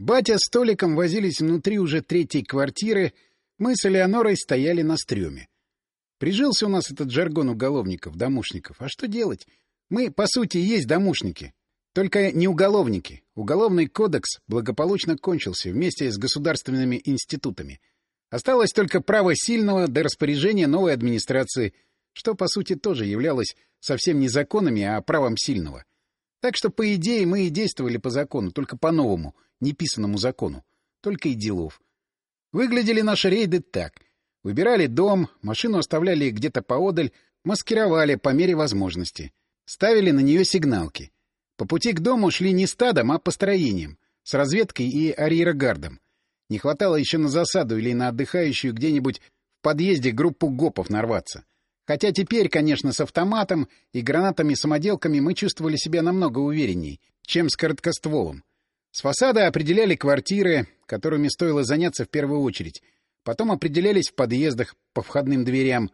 Батя с Толиком возились внутри уже третьей квартиры, мы с Элеонорой стояли на стреме. Прижился у нас этот жаргон уголовников, домушников. А что делать? Мы, по сути, есть домушники. Только не уголовники. Уголовный кодекс благополучно кончился вместе с государственными институтами. Осталось только право сильного до распоряжения новой администрации, что, по сути, тоже являлось совсем не законами, а правом сильного. Так что, по идее, мы и действовали по закону, только по новому, неписанному закону. Только и делов. Выглядели наши рейды так — Выбирали дом, машину оставляли где-то поодаль, маскировали по мере возможности. Ставили на нее сигналки. По пути к дому шли не стадом, а построением, с разведкой и арьерогардом. Не хватало еще на засаду или на отдыхающую где-нибудь в подъезде группу гопов нарваться. Хотя теперь, конечно, с автоматом и гранатами-самоделками мы чувствовали себя намного уверенней, чем с короткостволом. С фасада определяли квартиры, которыми стоило заняться в первую очередь — Потом определялись в подъездах по входным дверям.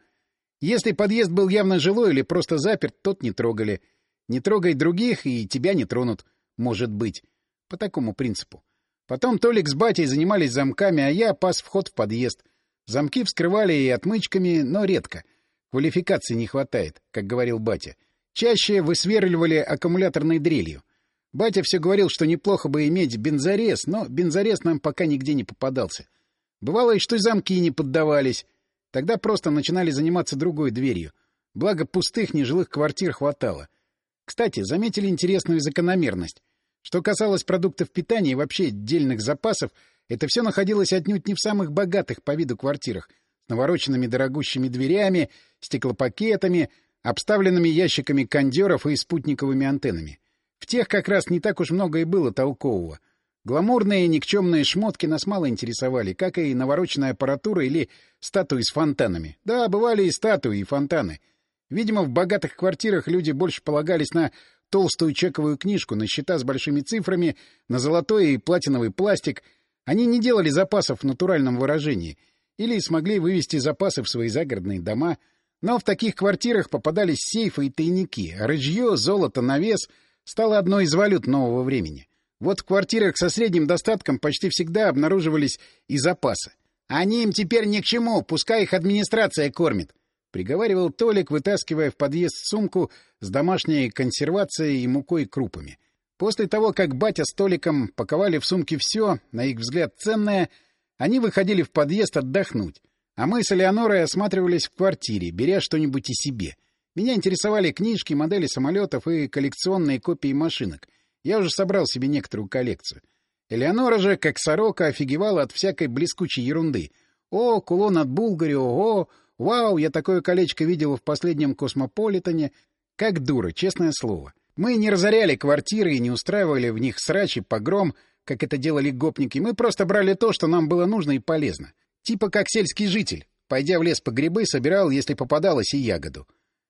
Если подъезд был явно жилой или просто заперт, тот не трогали. Не трогай других, и тебя не тронут. Может быть. По такому принципу. Потом Толик с батей занимались замками, а я пас вход в подъезд. Замки вскрывали и отмычками, но редко. Квалификации не хватает, как говорил батя. Чаще высверливали аккумуляторной дрелью. Батя все говорил, что неплохо бы иметь бензорез, но бензорез нам пока нигде не попадался. Бывало и что замки не поддавались. Тогда просто начинали заниматься другой дверью. Благо пустых нежилых квартир хватало. Кстати, заметили интересную закономерность. Что касалось продуктов питания и вообще отдельных запасов, это все находилось отнюдь не в самых богатых по виду квартирах, навороченными дорогущими дверями, стеклопакетами, обставленными ящиками кондеров и спутниковыми антеннами. В тех как раз не так уж много и было толкового — Гламурные никчемные шмотки нас мало интересовали, как и навороченная аппаратура или статуи с фонтанами. Да, бывали и статуи, и фонтаны. Видимо, в богатых квартирах люди больше полагались на толстую чековую книжку, на счета с большими цифрами, на золотой и платиновый пластик. Они не делали запасов в натуральном выражении или смогли вывести запасы в свои загородные дома. Но в таких квартирах попадались сейфы и тайники, а рыжье, золото, навес стало одной из валют нового времени. Вот в квартирах со средним достатком почти всегда обнаруживались и запасы. Они им теперь ни к чему, пускай их администрация кормит, — приговаривал Толик, вытаскивая в подъезд сумку с домашней консервацией и мукой и крупами. После того, как батя с Толиком паковали в сумки все, на их взгляд ценное, они выходили в подъезд отдохнуть. А мы с Элеонорой осматривались в квартире, беря что-нибудь и себе. Меня интересовали книжки, модели самолетов и коллекционные копии машинок — я уже собрал себе некоторую коллекцию. Элеонора же, как сорока, офигевала от всякой блескучей ерунды. О, кулон от Булгари, ого! Вау, я такое колечко видела в последнем космополитене. Как дура, честное слово. Мы не разоряли квартиры и не устраивали в них срачи, погром, как это делали гопники. Мы просто брали то, что нам было нужно и полезно. Типа как сельский житель. Пойдя в лес по грибы, собирал, если попадалось, и ягоду.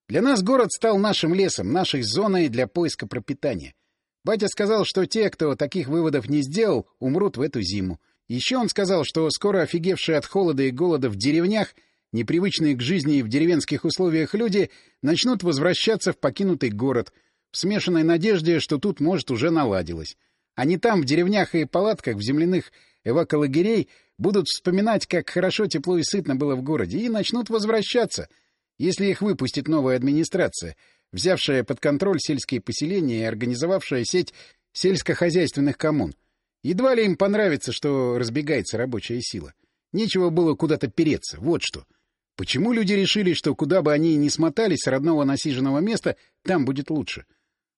Для нас город стал нашим лесом, нашей зоной для поиска пропитания. Батя сказал, что те, кто таких выводов не сделал, умрут в эту зиму. Еще он сказал, что скоро офигевшие от холода и голода в деревнях, непривычные к жизни в деревенских условиях люди, начнут возвращаться в покинутый город, в смешанной надежде, что тут, может, уже наладилось. Они там, в деревнях и палатках, в земляных эваколагерей, будут вспоминать, как хорошо, тепло и сытно было в городе, и начнут возвращаться, если их выпустит новая администрация — взявшая под контроль сельские поселения и организовавшая сеть сельскохозяйственных коммун. Едва ли им понравится, что разбегается рабочая сила. Нечего было куда-то переться, вот что. Почему люди решили, что куда бы они ни смотались с родного насиженного места, там будет лучше?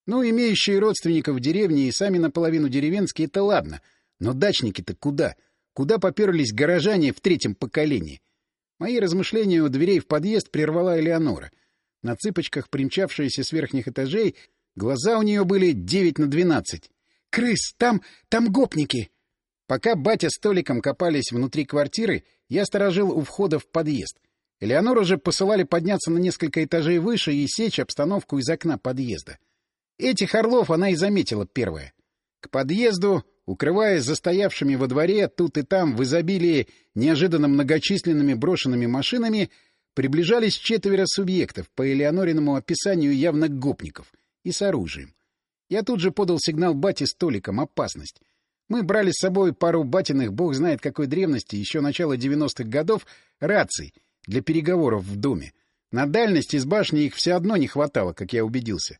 Ну, имеющие родственников в деревне и сами наполовину деревенские — это ладно. Но дачники-то куда? Куда поперлись горожане в третьем поколении? Мои размышления у дверей в подъезд прервала Элеонора. На цыпочках, примчавшаяся с верхних этажей, глаза у нее были девять на двенадцать. «Крыс! Там... там гопники!» Пока батя с Толиком копались внутри квартиры, я сторожил у входа в подъезд. Элеонору же посылали подняться на несколько этажей выше и сечь обстановку из окна подъезда. Этих орлов она и заметила первая. К подъезду, укрываясь застоявшими во дворе, тут и там в изобилии неожиданно многочисленными брошенными машинами, приближались четверо субъектов, по Элеонориному описанию явно гопников, и с оружием. Я тут же подал сигнал бате с Толиком «Опасность». Мы брали с собой пару батиных, бог знает какой древности, еще начала 90-х годов, раций для переговоров в доме. На дальность из башни их все одно не хватало, как я убедился.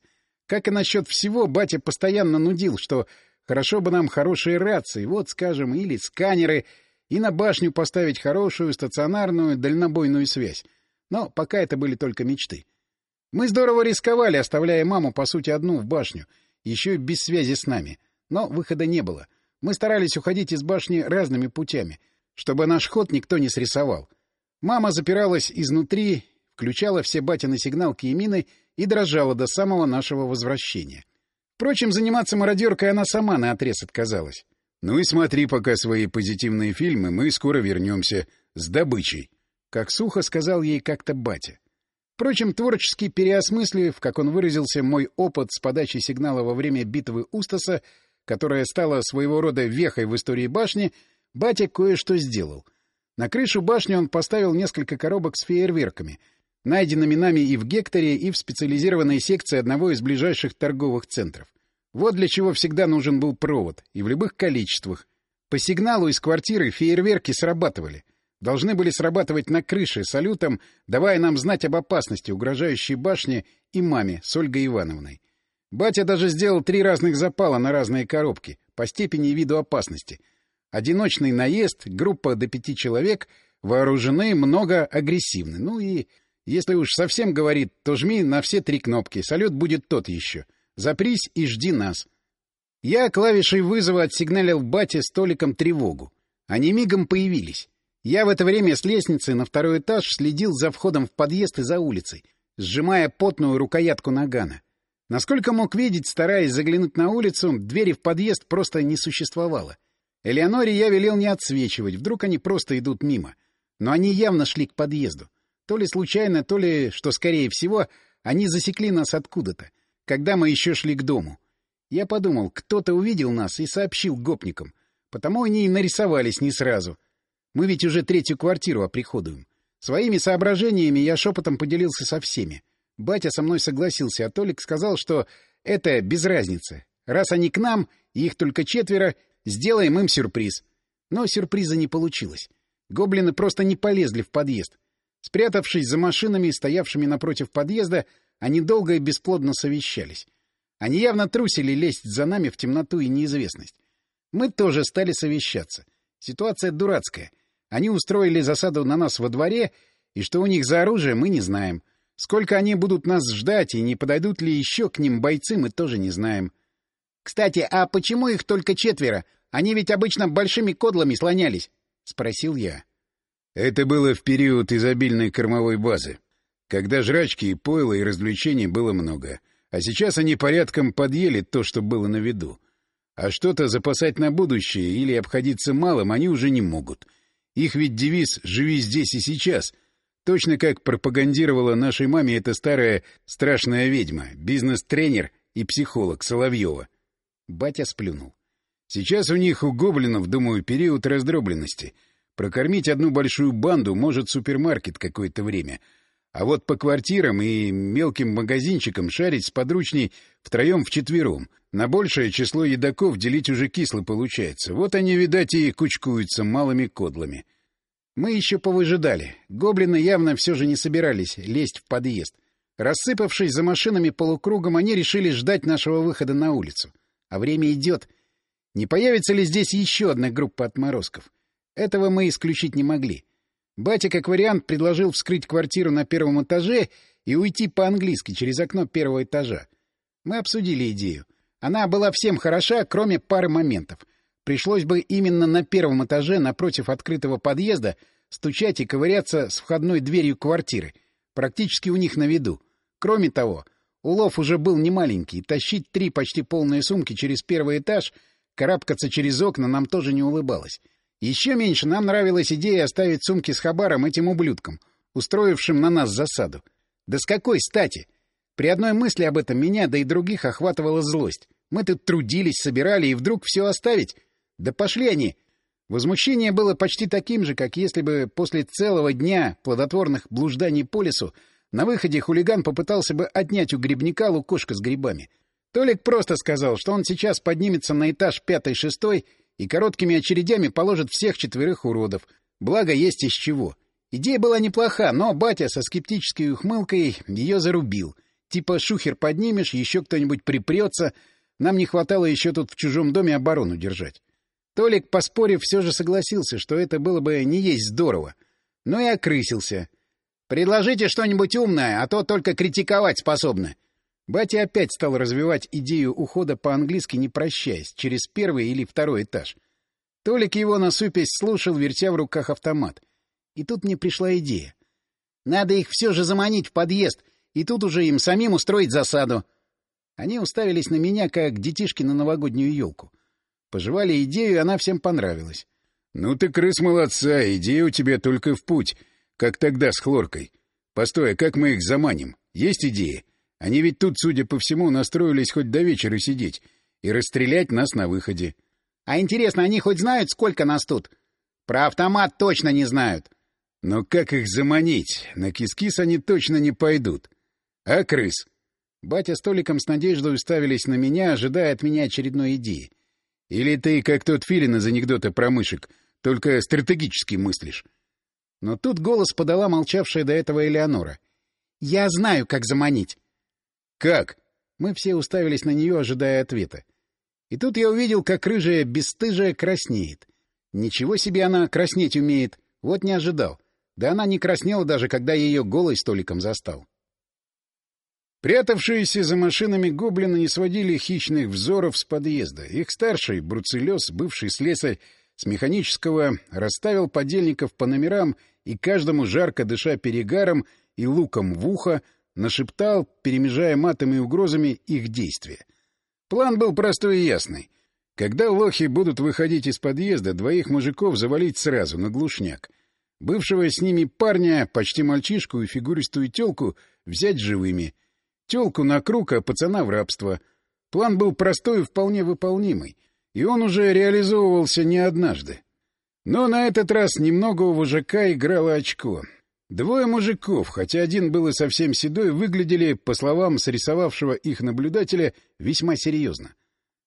Как и насчет всего, батя постоянно нудил, что хорошо бы нам хорошие рации, вот, скажем, или сканеры, и на башню поставить хорошую стационарную дальнобойную связь. Но пока это были только мечты. Мы здорово рисковали, оставляя маму, по сути, одну в башню, еще и без связи с нами. Но выхода не было. Мы старались уходить из башни разными путями, чтобы наш ход никто не срисовал. Мама запиралась изнутри, включала все батины сигналки и мины и дрожала до самого нашего возвращения. Впрочем, заниматься мародеркой она сама наотрез отказалась. — Ну и смотри пока свои позитивные фильмы, мы скоро вернемся с добычей. Как сухо сказал ей как-то батя. Впрочем, творчески переосмыслив, как он выразился, мой опыт с подачей сигнала во время битвы Устаса, которая стала своего рода вехой в истории башни, батя кое-что сделал. На крышу башни он поставил несколько коробок с фейерверками — найденными нами и в Гекторе, и в специализированной секции одного из ближайших торговых центров. Вот для чего всегда нужен был провод, и в любых количествах. По сигналу из квартиры фейерверки срабатывали. Должны были срабатывать на крыше салютом, давая нам знать об опасности, угрожающей башне и маме с Ольгой Ивановной. Батя даже сделал три разных запала на разные коробки, по степени и виду опасности. Одиночный наезд, группа до пяти человек, вооружены, много агрессивны. Ну и если уж совсем говорит, то жми на все три кнопки. Салют будет тот еще. Запрись и жди нас. Я клавишей вызова отсигналил бате столиком тревогу. Они мигом появились. Я в это время с лестницы на второй этаж следил за входом в подъезд и за улицей, сжимая потную рукоятку нагана. Насколько мог видеть, стараясь заглянуть на улицу, двери в подъезд просто не существовало. Элеоноре я велел не отсвечивать, вдруг они просто идут мимо. Но они явно шли к подъезду. То ли случайно, то ли, что скорее всего, они засекли нас откуда-то, когда мы еще шли к дому. Я подумал, кто-то увидел нас и сообщил гопникам. Потому они и нарисовались не сразу. Мы ведь уже третью квартиру оприходуем. Своими соображениями я шепотом поделился со всеми. Батя со мной согласился, а Толик сказал, что это без разницы. Раз они к нам, их только четверо, сделаем им сюрприз. Но сюрприза не получилось. Гоблины просто не полезли в подъезд. Спрятавшись за машинами, стоявшими напротив подъезда, они долго и бесплодно совещались. Они явно трусили лезть за нами в темноту и неизвестность. Мы тоже стали совещаться. Ситуация дурацкая. Они устроили засаду на нас во дворе, и что у них за оружие, мы не знаем. Сколько они будут нас ждать, и не подойдут ли еще к ним бойцы, мы тоже не знаем. — Кстати, а почему их только четверо? Они ведь обычно большими кодлами слонялись, — спросил я. Это было в период изобильной кормовой базы, когда жрачки и пойла и развлечений было много, а сейчас они порядком подъели то, что было на виду. А что-то запасать на будущее или обходиться малым они уже не могут. Их ведь девиз «Живи здесь и сейчас», точно как пропагандировала нашей маме эта старая страшная ведьма, бизнес-тренер и психолог Соловьева. Батя сплюнул. Сейчас у них, у гоблинов, думаю, период раздробленности — Прокормить одну большую банду может супермаркет какое-то время. А вот по квартирам и мелким магазинчикам шарить с подручней втроем-вчетвером. На большее число едоков делить уже кисло получается. Вот они, видать, и кучкуются малыми кодлами. Мы еще повыжидали. Гоблины явно все же не собирались лезть в подъезд. Рассыпавшись за машинами полукругом, они решили ждать нашего выхода на улицу. А время идет. Не появится ли здесь еще одна группа отморозков? Этого мы исключить не могли. Батя, как вариант, предложил вскрыть квартиру на первом этаже и уйти по-английски через окно первого этажа. Мы обсудили идею. Она была всем хороша, кроме пары моментов. Пришлось бы именно на первом этаже, напротив открытого подъезда, стучать и ковыряться с входной дверью квартиры, практически у них на виду. Кроме того, улов уже был немаленький, тащить три почти полные сумки через первый этаж, карабкаться через окна нам тоже не улыбалось. Еще меньше нам нравилась идея оставить сумки с хабаром этим ублюдкам, устроившим на нас засаду. Да с какой стати? При одной мысли об этом меня, да и других, охватывала злость. Мы тут трудились, собирали, и вдруг все оставить? Да пошли они! Возмущение было почти таким же, как если бы после целого дня плодотворных блужданий по лесу на выходе хулиган попытался бы отнять у грибника лукошко с грибами. Толик просто сказал, что он сейчас поднимется на этаж пятый-шестой и короткими очередями положит всех четверых уродов. Благо, есть из чего. Идея была неплоха, но батя со скептической ухмылкой ее зарубил. Типа шухер поднимешь, еще кто-нибудь припрется. Нам не хватало еще тут в чужом доме оборону держать. Толик, поспорив, все же согласился, что это было бы не есть здорово. Но и окрысился. «Предложите что-нибудь умное, а то только критиковать способны». Батя опять стал развивать идею ухода по-английски не прощаясь, через первый или второй этаж. Толик его насупясь слушал, вертя в руках автомат. И тут мне пришла идея. Надо их все же заманить в подъезд, и тут уже им самим устроить засаду. Они уставились на меня, как детишки на новогоднюю елку. Пожевали идею, и она всем понравилась. — Ну ты, крыс, молодца, идея у тебя только в путь, как тогда с хлоркой. Постой, а как мы их заманим? Есть идеи? Они ведь тут, судя по всему, настроились хоть до вечера сидеть и расстрелять нас на выходе. — А интересно, они хоть знают, сколько нас тут? — Про автомат точно не знают. — Но как их заманить? На кис-кис они точно не пойдут. — А крыс? Батя с Толиком с надеждой уставились на меня, ожидая от меня очередной идеи. Или ты, как тот филин из анекдота про мышек, только стратегически мыслишь? Но тут голос подала молчавшая до этого Элеонора. — Я знаю, как заманить. «Как?» Мы все уставились на нее, ожидая ответа. И тут я увидел, как рыжая бесстыжая краснеет. Ничего себе она краснеть умеет. Вот не ожидал. Да она не краснела даже, когда ее голой столиком застал. Прятавшиеся за машинами гоблины не сводили хищных взоров с подъезда. Их старший, Бруцелес, бывший слесарь с механического, расставил подельников по номерам и каждому, жарко дыша перегаром и луком в ухо, нашептал, перемежая матами и угрозами их действия. План был простой и ясный. Когда лохи будут выходить из подъезда, двоих мужиков завалить сразу, на глушняк. Бывшего с ними парня, почти мальчишку и фигуристую телку взять живыми. Телку на круг, а пацана в рабство. План был простой и вполне выполнимый, и он уже реализовывался не однажды. Но на этот раз немного у вожака играло очко. Двое мужиков, хотя один был и совсем седой, выглядели, по словам срисовавшего их наблюдателя, весьма серьезно.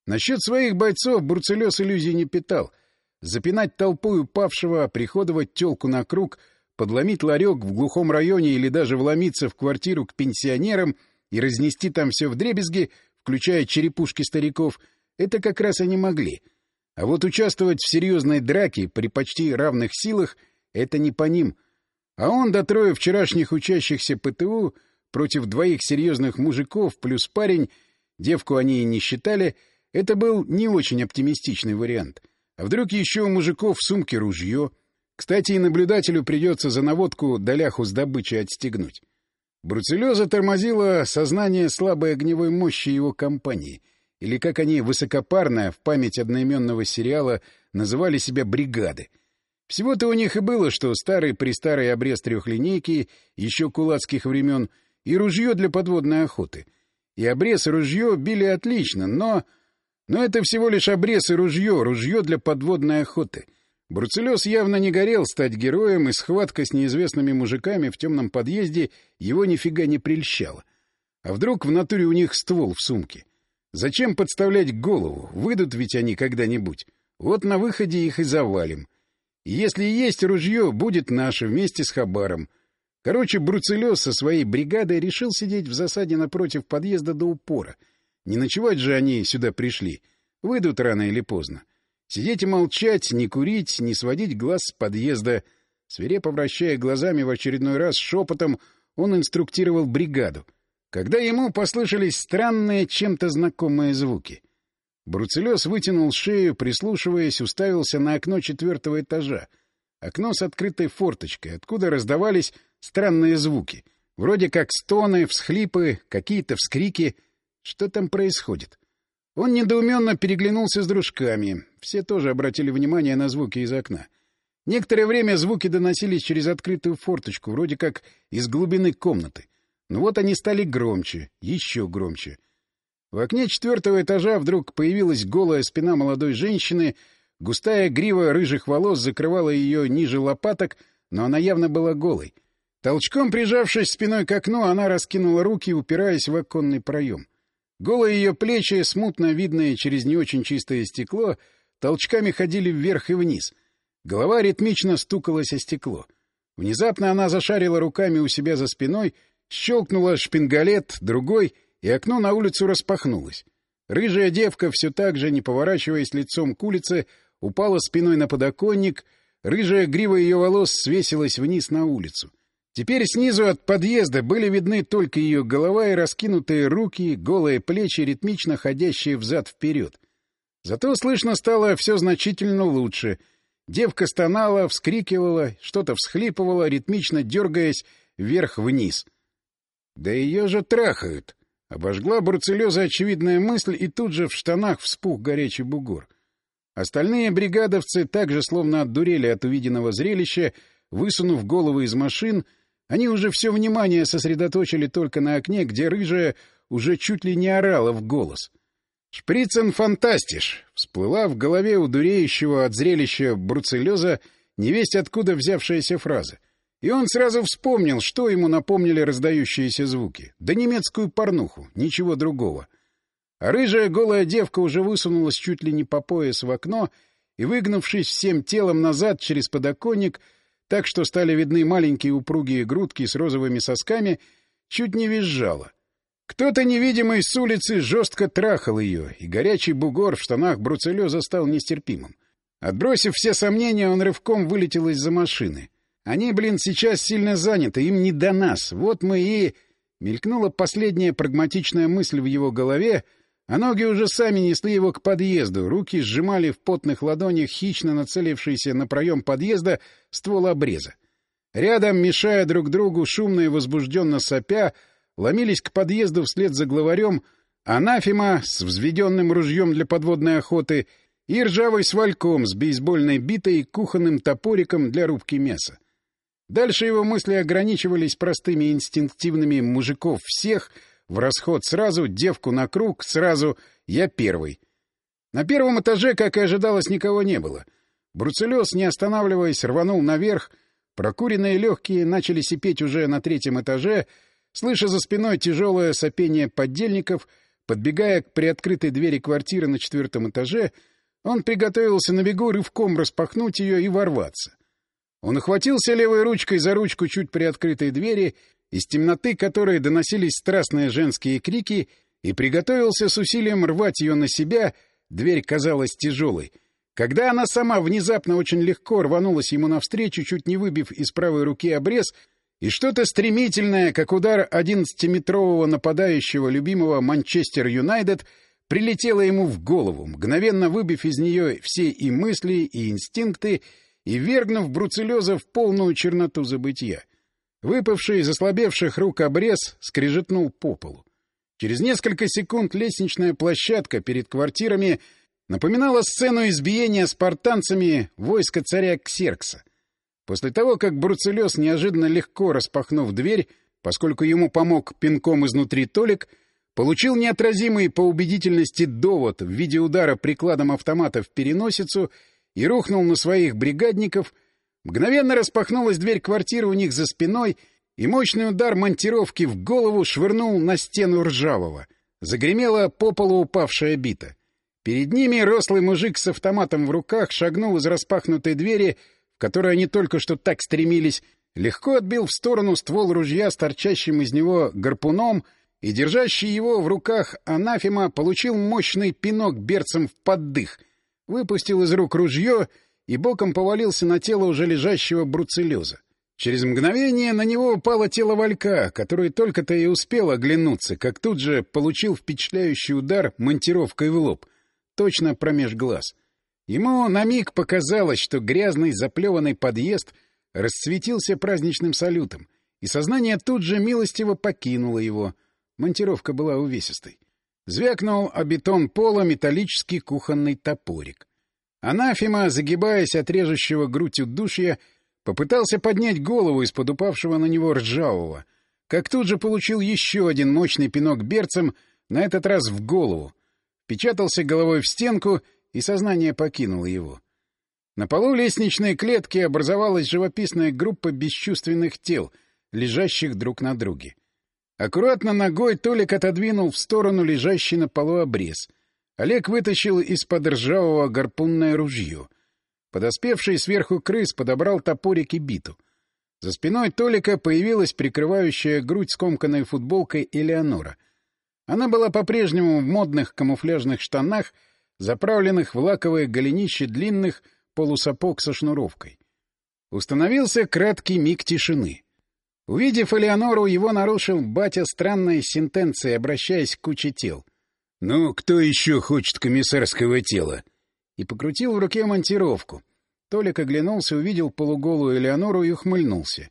Насчет своих бойцов Бурцелес иллюзий не питал. Запинать толпу упавшего, приходовать телку на круг, подломить ларек в глухом районе или даже вломиться в квартиру к пенсионерам и разнести там все вдребезги, включая черепушки стариков, это как раз они могли. А вот участвовать в серьезной драке при почти равных силах — это не по ним — а он до трое вчерашних учащихся ПТУ против двоих серьезных мужиков плюс парень, девку они и не считали, это был не очень оптимистичный вариант. А вдруг еще у мужиков в сумке ружье? Кстати, и наблюдателю придется за наводку доляху с добычей отстегнуть. Бруцелеза тормозила сознание слабой огневой мощи его компании, или, как они высокопарно в память одноименного сериала называли себя «бригады», всего-то у них и было, что старый-престарый обрез трехлинейки, еще кулацких времен, и ружье для подводной охоты. И обрез и ружье били отлично, но... Но это всего лишь обрез и ружье, ружье для подводной охоты. Бруцелес явно не горел стать героем, и схватка с неизвестными мужиками в темном подъезде его нифига не прельщала. А вдруг в натуре у них ствол в сумке? Зачем подставлять голову? Выйдут ведь они когда-нибудь. Вот на выходе их и завалим. Если есть ружье, будет наше вместе с Хабаром. Короче, Бруцелес со своей бригадой решил сидеть в засаде напротив подъезда до упора. Не ночевать же они сюда пришли. Выйдут рано или поздно. Сидеть и молчать, не курить, не сводить глаз с подъезда. Свирепо вращая глазами в очередной раз шепотом, он инструктировал бригаду. Когда ему послышались странные, чем-то знакомые звуки — Бруцелес вытянул шею, прислушиваясь, уставился на окно четвертого этажа. Окно с открытой форточкой, откуда раздавались странные звуки. Вроде как стоны, всхлипы, какие-то вскрики. Что там происходит? Он недоуменно переглянулся с дружками. Все тоже обратили внимание на звуки из окна. Некоторое время звуки доносились через открытую форточку, вроде как из глубины комнаты. Но вот они стали громче, еще громче — в окне четвертого этажа вдруг появилась голая спина молодой женщины, густая грива рыжих волос закрывала ее ниже лопаток, но она явно была голой. Толчком прижавшись спиной к окну, она раскинула руки, упираясь в оконный проем. Голые ее плечи, смутно видные через не очень чистое стекло, толчками ходили вверх и вниз. Голова ритмично стукалась о стекло. Внезапно она зашарила руками у себя за спиной, щелкнула шпингалет, другой, и окно на улицу распахнулось. Рыжая девка, все так же, не поворачиваясь лицом к улице, упала спиной на подоконник, рыжая грива ее волос свесилась вниз на улицу. Теперь снизу от подъезда были видны только ее голова и раскинутые руки, голые плечи, ритмично ходящие взад-вперед. Зато слышно стало все значительно лучше. Девка стонала, вскрикивала, что-то всхлипывала, ритмично дергаясь вверх-вниз. «Да ее же трахают!» Обожгла бруцеллеза очевидная мысль, и тут же в штанах вспух горячий бугор. Остальные бригадовцы также словно отдурели от увиденного зрелища, высунув головы из машин, они уже все внимание сосредоточили только на окне, где рыжая уже чуть ли не орала в голос. «Шприцен фантастиш!» — всплыла в голове у дуреющего от зрелища бруцеллеза невесть откуда взявшаяся фраза — и он сразу вспомнил, что ему напомнили раздающиеся звуки. Да немецкую порнуху, ничего другого. А рыжая голая девка уже высунулась чуть ли не по пояс в окно и, выгнувшись всем телом назад через подоконник, так что стали видны маленькие упругие грудки с розовыми сосками, чуть не визжала. Кто-то невидимый с улицы жестко трахал ее, и горячий бугор в штанах бруцеллеза стал нестерпимым. Отбросив все сомнения, он рывком вылетел из-за машины. Они, блин, сейчас сильно заняты, им не до нас. Вот мы и... Мелькнула последняя прагматичная мысль в его голове, а ноги уже сами несли его к подъезду, руки сжимали в потных ладонях хищно нацелившийся на проем подъезда ствол обреза. Рядом, мешая друг другу, шумно и возбужденно сопя, ломились к подъезду вслед за главарем анафима с взведенным ружьем для подводной охоты и ржавой свальком с бейсбольной битой и кухонным топориком для рубки мяса. Дальше его мысли ограничивались простыми инстинктивными мужиков всех, в расход сразу, девку на круг, сразу «я первый». На первом этаже, как и ожидалось, никого не было. Бруцеллез, не останавливаясь, рванул наверх, прокуренные легкие начали сипеть уже на третьем этаже, слыша за спиной тяжелое сопение поддельников, подбегая к приоткрытой двери квартиры на четвертом этаже, он приготовился на бегу рывком распахнуть ее и ворваться. Он охватился левой ручкой за ручку чуть приоткрытой двери, из темноты которой доносились страстные женские крики, и приготовился с усилием рвать ее на себя, дверь казалась тяжелой. Когда она сама внезапно очень легко рванулась ему навстречу, чуть не выбив из правой руки обрез, и что-то стремительное, как удар одиннадцатиметрового нападающего любимого Манчестер Юнайтед, прилетело ему в голову, мгновенно выбив из нее все и мысли, и инстинкты, и вергнув бруцеллеза в полную черноту забытия. Выпавший из ослабевших рук обрез скрежетнул по полу. Через несколько секунд лестничная площадка перед квартирами напоминала сцену избиения спартанцами войска царя Ксеркса. После того, как Бруцеллез, неожиданно легко распахнув дверь, поскольку ему помог пинком изнутри Толик, получил неотразимый по убедительности довод в виде удара прикладом автомата в переносицу и рухнул на своих бригадников, мгновенно распахнулась дверь квартиры у них за спиной, и мощный удар монтировки в голову швырнул на стену ржавого. Загремела по полу упавшая бита. Перед ними рослый мужик с автоматом в руках шагнул из распахнутой двери, в которой они только что так стремились, легко отбил в сторону ствол ружья с торчащим из него гарпуном, и, держащий его в руках, анафема получил мощный пинок берцем в поддых — выпустил из рук ружье и боком повалился на тело уже лежащего бруцеллеза. Через мгновение на него упало тело Валька, который только-то и успел оглянуться, как тут же получил впечатляющий удар монтировкой в лоб, точно промеж глаз. Ему на миг показалось, что грязный заплеванный подъезд расцветился праздничным салютом, и сознание тут же милостиво покинуло его. Монтировка была увесистой. Звякнул о бетон пола металлический кухонный топорик. Анафима, загибаясь от режущего грудь удушья, попытался поднять голову из-под упавшего на него ржавого, как тут же получил еще один мощный пинок берцем, на этот раз в голову. Печатался головой в стенку, и сознание покинуло его. На полу лестничной клетки образовалась живописная группа бесчувственных тел, лежащих друг на друге. Аккуратно ногой Толик отодвинул в сторону лежащий на полу обрез. Олег вытащил из-под ржавого гарпунное ружье. Подоспевший сверху крыс подобрал топорик и биту. За спиной Толика появилась прикрывающая грудь скомканной футболкой Элеонора. Она была по-прежнему в модных камуфляжных штанах, заправленных в лаковые голенище длинных полусапог со шнуровкой. Установился краткий миг тишины. Увидев Элеонору, его нарушил батя странной сентенцией, обращаясь к куче тел. «Ну, кто еще хочет комиссарского тела?» И покрутил в руке монтировку. Толик оглянулся, увидел полуголую Элеонору и ухмыльнулся.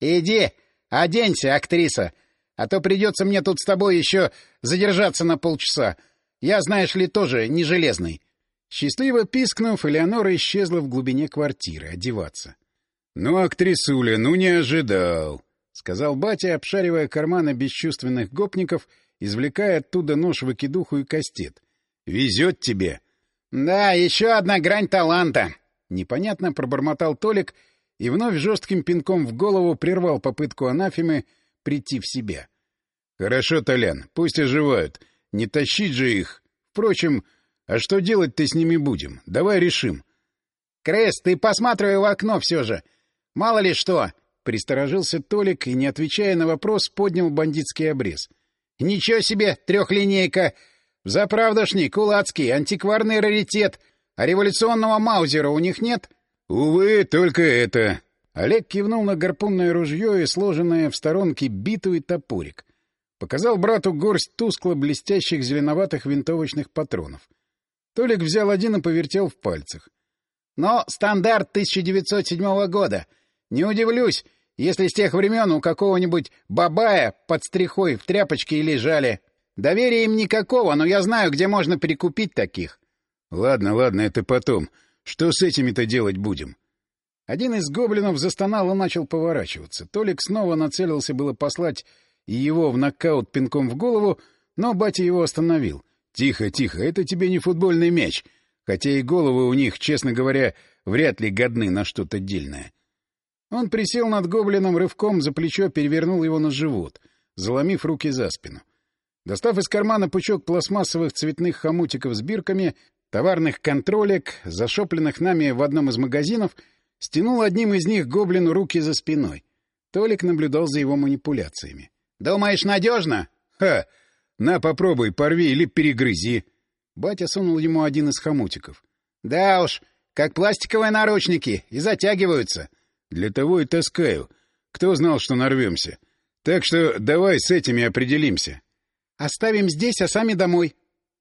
«Иди, оденься, актриса, а то придется мне тут с тобой еще задержаться на полчаса. Я, знаешь ли, тоже не железный». Счастливо пискнув, Элеонора исчезла в глубине квартиры одеваться. — Ну, актрисуля, ну не ожидал, — сказал батя, обшаривая карманы бесчувственных гопников, извлекая оттуда нож-выкидуху и кастет. — Везет тебе. — Да, еще одна грань таланта, — непонятно пробормотал Толик и вновь жестким пинком в голову прервал попытку анафемы прийти в себя. — Хорошо, Толян, пусть оживают. Не тащить же их. Впрочем, а что делать-то с ними будем? Давай решим. — Крес, ты посматривай в окно все же. Мало ли что. Присторожился Толик и, не отвечая на вопрос, поднял бандитский обрез. — Ничего себе, трехлинейка! Заправдошний, кулацкий, антикварный раритет. А революционного маузера у них нет? — Увы, только это. Олег кивнул на гарпунное ружье и сложенное в сторонке биту и топорик. Показал брату горсть тускло блестящих зеленоватых винтовочных патронов. Толик взял один и повертел в пальцах. — Но стандарт 1907 года. Не удивлюсь, если с тех времен у какого-нибудь бабая под стрихой в тряпочке и лежали. Доверия им никакого, но я знаю, где можно перекупить таких. — Ладно, ладно, это потом. Что с этими-то делать будем? Один из гоблинов застонал и начал поворачиваться. Толик снова нацелился было послать его в нокаут пинком в голову, но батя его остановил. Тихо, тихо, это тебе не футбольный мяч, хотя и головы у них, честно говоря, вряд ли годны на что-то дельное. Он присел над гоблином, рывком за плечо перевернул его на живот, заломив руки за спину. Достав из кармана пучок пластмассовых цветных хомутиков с бирками, товарных контролек, зашопленных нами в одном из магазинов, стянул одним из них гоблину руки за спиной. Толик наблюдал за его манипуляциями. — Думаешь, надежно? — Ха! На, попробуй, порви или перегрызи. Батя сунул ему один из хомутиков. — Да уж, как пластиковые наручники, и затягиваются. — Для того и таскаю. Кто знал, что нарвемся? Так что давай с этими определимся. — Оставим здесь, а сами домой.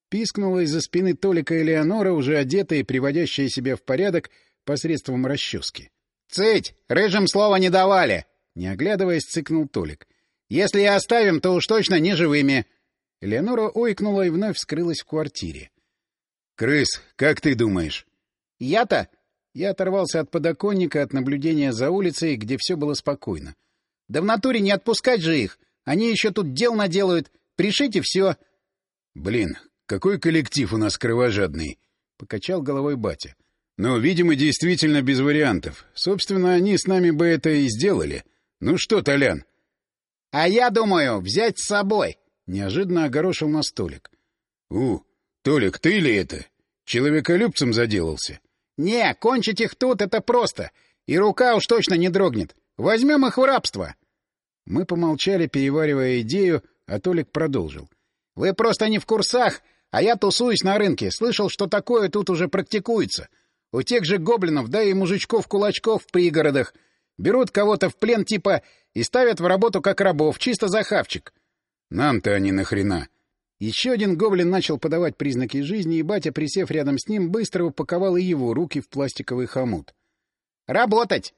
Пискнула из-за спины Толика Элеонора, уже одетая и приводящая себя в порядок посредством расчески. — Цыть! Рыжим слова не давали! — не оглядываясь, цыкнул Толик. — Если и оставим, то уж точно не живыми. Элеонора ойкнула и вновь скрылась в квартире. — Крыс, как ты думаешь? — Я-то? Я оторвался от подоконника, от наблюдения за улицей, где все было спокойно. — Да в натуре не отпускать же их! Они еще тут дел наделают. Пришите все. — Блин, какой коллектив у нас кровожадный! — покачал головой батя. — Но, видимо, действительно без вариантов. Собственно, они с нами бы это и сделали. Ну что, Толян? — А я думаю, взять с собой. Неожиданно огорошил на столик. — У, Толик, ты ли это? Человеколюбцем заделался? — Не, кончить их тут — это просто. И рука уж точно не дрогнет. Возьмем их в рабство. Мы помолчали, переваривая идею, а Толик продолжил. — Вы просто не в курсах, а я тусуюсь на рынке. Слышал, что такое тут уже практикуется. У тех же гоблинов, да и мужичков-кулачков в пригородах. Берут кого-то в плен типа и ставят в работу как рабов, чисто за хавчик. — нам-то они нахрена? Еще один гоблин начал подавать признаки жизни, и батя, присев рядом с ним, быстро упаковал и его руки в пластиковый хомут. «Работать!»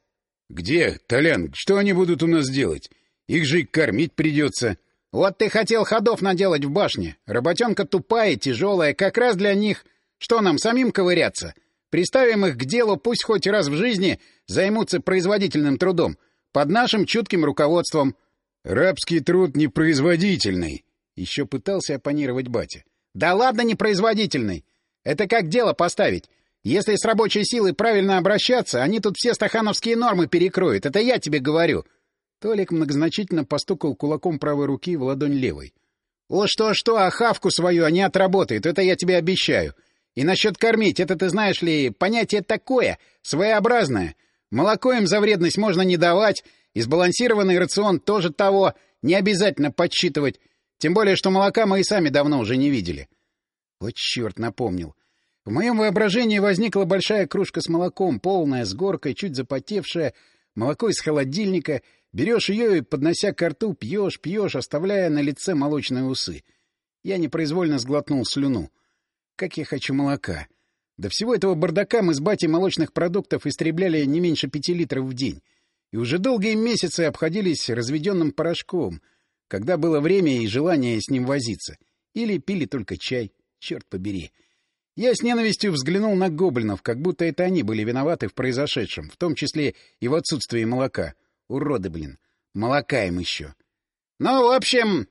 «Где, Толян, что они будут у нас делать? Их же и кормить придется». «Вот ты хотел ходов наделать в башне. Работенка тупая, тяжелая, как раз для них. Что нам, самим ковыряться? Приставим их к делу, пусть хоть раз в жизни займутся производительным трудом. Под нашим чутким руководством». «Рабский труд непроизводительный», — еще пытался оппонировать батя. «Да ладно непроизводительный! Это как дело поставить. Если с рабочей силой правильно обращаться, они тут все стахановские нормы перекроют. Это я тебе говорю». Толик многозначительно постукал кулаком правой руки в ладонь левой. О, что-что, а хавку свою они отработают, это я тебе обещаю. И насчет кормить, это, ты знаешь ли, понятие такое, своеобразное. Молоко им за вредность можно не давать, и сбалансированный рацион тоже того, не обязательно подсчитывать. Тем более, что молока мы и сами давно уже не видели. Вот черт напомнил. В моем воображении возникла большая кружка с молоком, полная, с горкой, чуть запотевшая, молоко из холодильника. Берешь ее и, поднося к рту, пьешь, пьешь, оставляя на лице молочные усы. Я непроизвольно сглотнул слюну. Как я хочу молока! До всего этого бардака мы с батей молочных продуктов истребляли не меньше пяти литров в день. И уже долгие месяцы обходились разведенным порошком, когда было время и желание с ним возиться. Или пили только чай. Черт побери. Я с ненавистью взглянул на гоблинов, как будто это они были виноваты в произошедшем, в том числе и в отсутствии молока. Уроды, блин. Молока им еще. Ну, в общем...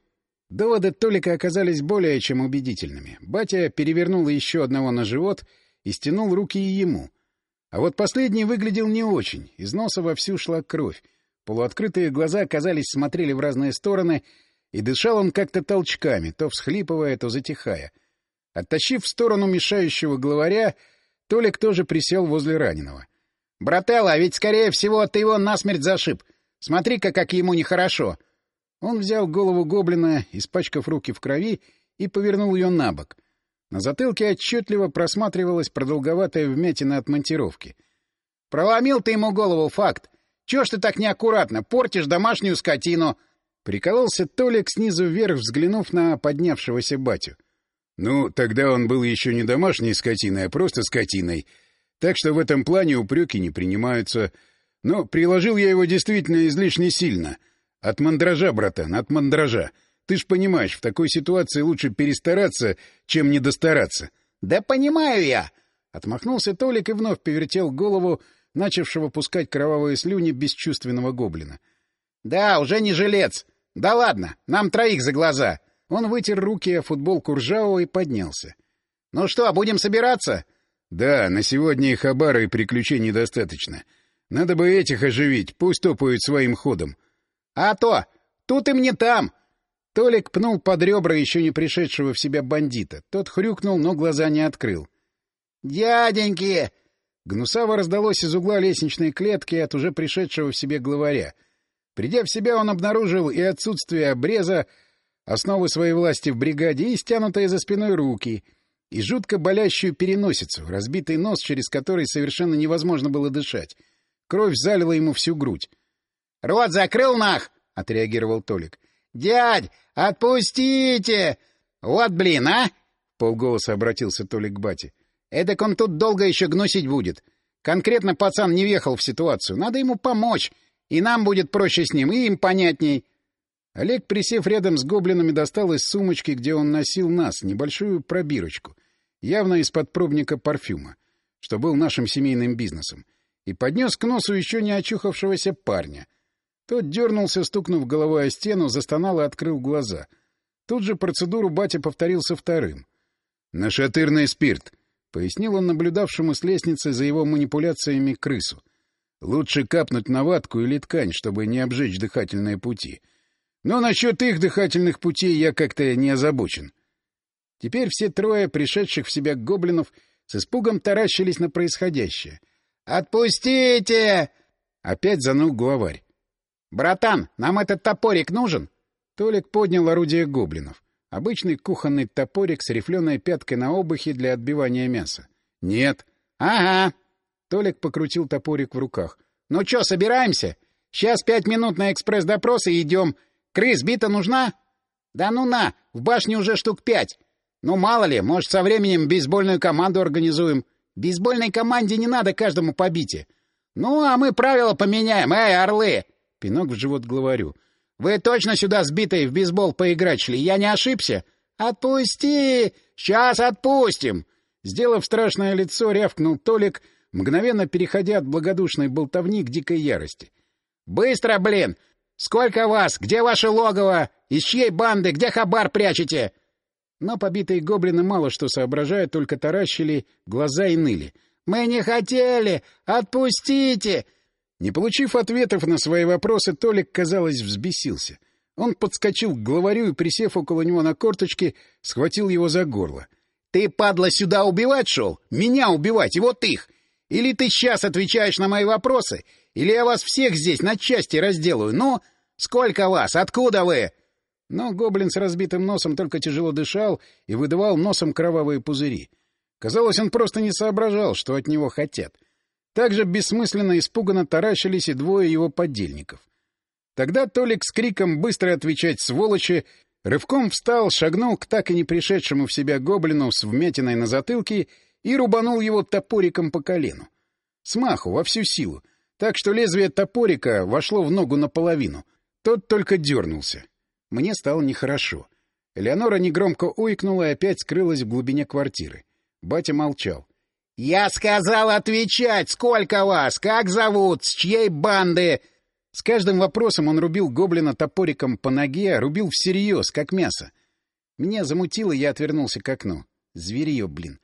Доводы Толика оказались более чем убедительными. Батя перевернул еще одного на живот и стянул руки ему. А вот последний выглядел не очень. Из носа вовсю шла кровь. Полуоткрытые глаза, казались, смотрели в разные стороны, и дышал он как-то толчками, то всхлипывая, то затихая — Оттащив в сторону мешающего главаря, Толик тоже присел возле раненого. — Брателло, а ведь, скорее всего, ты его насмерть зашиб. Смотри-ка, как ему нехорошо. Он взял голову гоблина, испачкав руки в крови, и повернул ее на бок. На затылке отчетливо просматривалась продолговатая вмятина от монтировки. — Проломил ты ему голову, факт. Чего ж ты так неаккуратно? Портишь домашнюю скотину. Прикололся Толик снизу вверх, взглянув на поднявшегося батю. Ну, тогда он был еще не домашней скотиной, а просто скотиной. Так что в этом плане упреки не принимаются. Но приложил я его действительно излишне сильно. От мандража, братан, от мандража. Ты ж понимаешь, в такой ситуации лучше перестараться, чем недостараться. — Да понимаю я! — отмахнулся Толик и вновь повертел голову, начавшего пускать кровавые слюни бесчувственного гоблина. — Да, уже не жилец. Да ладно, нам троих за глаза. Он вытер руки о футболку Ржавого и поднялся. — Ну что, будем собираться? — Да, на сегодня их хабара и приключений достаточно. Надо бы этих оживить, пусть топают своим ходом. — А то! Тут им не там! Толик пнул под ребра еще не пришедшего в себя бандита. Тот хрюкнул, но глаза не открыл. «Дяденьки!» Гнусаво раздалось из угла лестничной клетки от уже пришедшего в себе главаря. Придя в себя, он обнаружил и отсутствие обреза, основы своей власти в бригаде и стянутые за спиной руки, и жутко болящую переносицу, разбитый нос, через который совершенно невозможно было дышать. Кровь залила ему всю грудь. — Рот закрыл нах! — отреагировал Толик. — Дядь, отпустите! Вот блин, а! — полголоса обратился Толик к бате. — Эдак он тут долго еще гнусить будет. Конкретно пацан не въехал в ситуацию. Надо ему помочь. И нам будет проще с ним, и им понятней. Олег, присев рядом с гоблинами, достал из сумочки, где он носил нас, небольшую пробирочку, явно из-под пробника парфюма, что был нашим семейным бизнесом, и поднес к носу еще не очухавшегося парня. Тот дернулся, стукнув головой о стену, застонал и открыл глаза. Тут же процедуру батя повторился вторым. — Нашатырный спирт, — пояснил он наблюдавшему с лестницы за его манипуляциями крысу. — Лучше капнуть на ватку или ткань, чтобы не обжечь дыхательные пути. — но насчет их дыхательных путей я как-то не озабочен. Теперь все трое, пришедших в себя гоблинов, с испугом таращились на происходящее. «Отпустите!» — опять заныл главарь. «Братан, нам этот топорик нужен?» Толик поднял орудие гоблинов. Обычный кухонный топорик с рифленой пяткой на обухе для отбивания мяса. «Нет». «Ага». Толик покрутил топорик в руках. «Ну чё, собираемся? Сейчас пять минут на экспресс-допрос и идем. Крыс, бита нужна? Да ну на, в башне уже штук пять. Ну, мало ли, может, со временем бейсбольную команду организуем. Бейсбольной команде не надо каждому побите. Ну, а мы правила поменяем, эй, орлы! Пинок в живот главарю. Вы точно сюда сбитые в бейсбол поиграть шли? Я не ошибся? Отпусти! Сейчас отпустим! Сделав страшное лицо, рявкнул Толик, мгновенно переходя от благодушной болтовни к дикой ярости. «Быстро, блин! Сколько вас? Где ваше логово? Из чьей банды? Где хабар прячете?» Но побитые гоблины мало что соображают, только таращили глаза и ныли. «Мы не хотели! Отпустите!» Не получив ответов на свои вопросы, Толик, казалось, взбесился. Он подскочил к главарю и, присев около него на корточки, схватил его за горло. — Ты, падла, сюда убивать шел? Меня убивать, и вот их! Или ты сейчас отвечаешь на мои вопросы, или я вас всех здесь на части разделаю. Ну, сколько вас? Откуда вы? Но гоблин с разбитым носом только тяжело дышал и выдавал носом кровавые пузыри. Казалось, он просто не соображал, что от него хотят. Также бессмысленно испуганно таращились и двое его подельников. Тогда Толик с криком «Быстро отвечать, сволочи!» рывком встал, шагнул к так и не пришедшему в себя гоблину с вмятиной на затылке и рубанул его топориком по колену. Смаху, во всю силу, так что лезвие топорика вошло в ногу наполовину. Тот только дернулся. Мне стало нехорошо. Элеонора негромко уикнула и опять скрылась в глубине квартиры. Батя молчал. — Я сказал отвечать! Сколько вас? Как зовут? С чьей банды? С каждым вопросом он рубил гоблина топориком по ноге, рубил всерьез, как мясо. Меня замутило, я отвернулся к окну. Зверье, блин.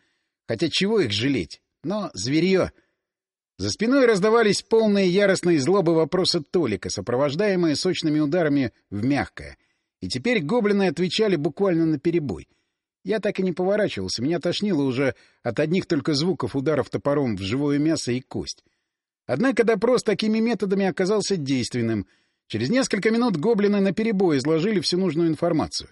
Хотя чего их жалеть? Но зверье... За спиной раздавались полные яростной злобы вопросы Толика, сопровождаемые сочными ударами в мягкое. И теперь гоблины отвечали буквально наперебой — я так и не поворачивался, меня тошнило уже от одних только звуков ударов топором в живое мясо и кость. Однако допрос такими методами оказался действенным. Через несколько минут гоблины наперебой изложили всю нужную информацию.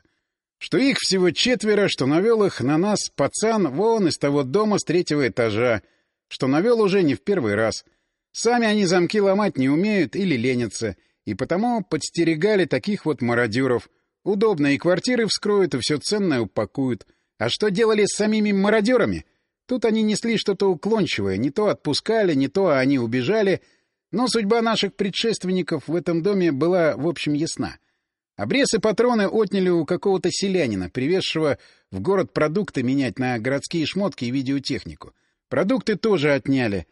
Что их всего четверо, что навел их на нас пацан вон из того дома с третьего этажа, что навел уже не в первый раз. Сами они замки ломать не умеют или ленятся, и потому подстерегали таких вот мародеров — Удобно, и квартиры вскроют, и все ценное упакуют. А что делали с самими мародерами? Тут они несли что-то уклончивое, не то отпускали, не то они убежали. Но судьба наших предшественников в этом доме была, в общем, ясна. Обрез и патроны отняли у какого-то селянина, привезшего в город продукты менять на городские шмотки и видеотехнику. Продукты тоже отняли.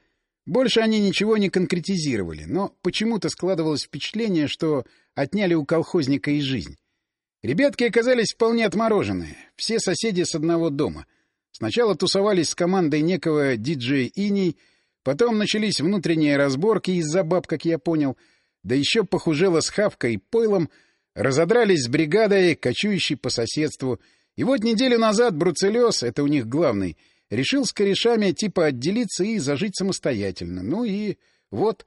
Больше они ничего не конкретизировали, но почему-то складывалось впечатление, что отняли у колхозника и жизнь. Ребятки оказались вполне отмороженные, все соседи с одного дома. Сначала тусовались с командой некого диджея Иней, потом начались внутренние разборки из-за баб, как я понял, да еще похужело с Хавкой и Пойлом, разодрались с бригадой, кочующей по соседству, и вот неделю назад Бруцеллез, это у них главный, решил с корешами типа отделиться и зажить самостоятельно. Ну и вот...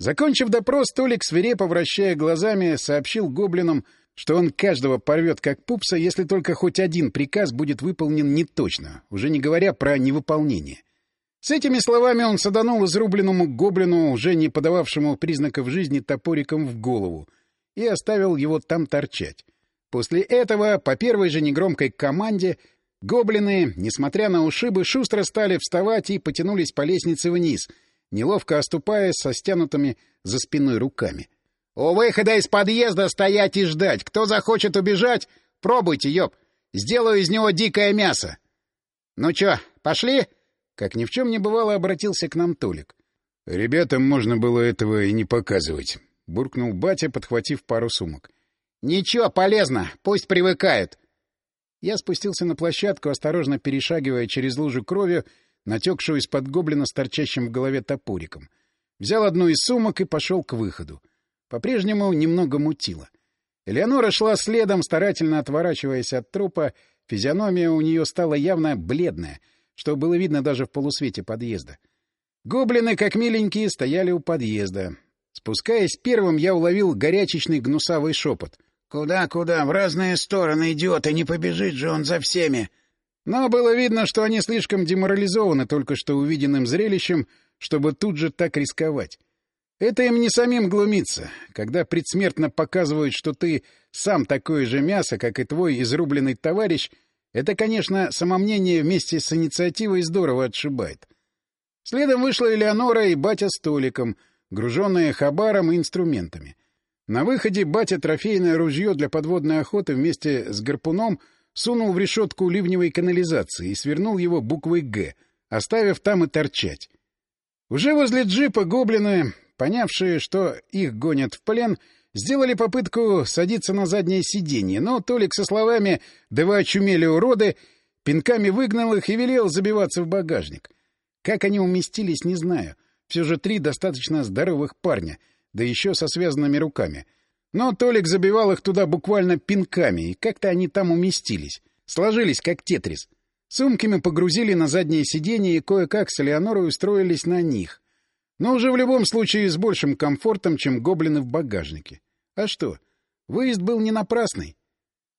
Закончив допрос, Толик, свирепо вращая глазами, сообщил гоблинам, что он каждого порвет как пупса, если только хоть один приказ будет выполнен не точно, уже не говоря про невыполнение. С этими словами он саданул изрубленному гоблину, уже не подававшему признаков жизни, топориком в голову и оставил его там торчать. После этого, по первой же негромкой команде, гоблины, несмотря на ушибы, шустро стали вставать и потянулись по лестнице вниз, неловко оступая со стянутыми за спиной руками. — у выхода из подъезда стоять и ждать. Кто захочет убежать, пробуйте, ёб. Сделаю из него дикое мясо. Ну чё, пошли? Как ни в чем не бывало, обратился к нам Толик. Ребятам можно было этого и не показывать. Буркнул батя, подхватив пару сумок. Ничего, полезно. Пусть привыкают. Я спустился на площадку, осторожно перешагивая через лужу крови, натекшую из-под гоблина с торчащим в голове топориком. Взял одну из сумок и пошел к выходу. По-прежнему немного мутило. Элеонора шла следом, старательно отворачиваясь от трупа. Физиономия у нее стала явно бледная, что было видно даже в полусвете подъезда. Гоблины, как миленькие, стояли у подъезда. Спускаясь первым, я уловил горячечный гнусавый шепот. «Куда, куда? В разные стороны идет, и не побежит же он за всеми!» Но было видно, что они слишком деморализованы только что увиденным зрелищем, чтобы тут же так рисковать. Это им не самим глумиться, когда предсмертно показывают, что ты сам такое же мясо, как и твой изрубленный товарищ, это, конечно, самомнение вместе с инициативой здорово отшибает. Следом вышла Элеонора и батя с Толиком, груженные хабаром и инструментами. На выходе батя трофейное ружье для подводной охоты вместе с гарпуном сунул в решетку ливневой канализации и свернул его буквой «Г», оставив там и торчать. Уже возле джипа гоблины Понявшие, что их гонят в плен, сделали попытку садиться на заднее сиденье, но Толик со словами «Да вы очумели, уроды!» пинками выгнал их и велел забиваться в багажник. Как они уместились, не знаю. Все же три достаточно здоровых парня, да еще со связанными руками. Но Толик забивал их туда буквально пинками, и как-то они там уместились. Сложились, как тетрис. Сумки мы погрузили на заднее сиденье и кое-как с Элеонорой устроились на них. Но уже в любом случае с большим комфортом, чем гоблины в багажнике. А что? Выезд был не напрасный.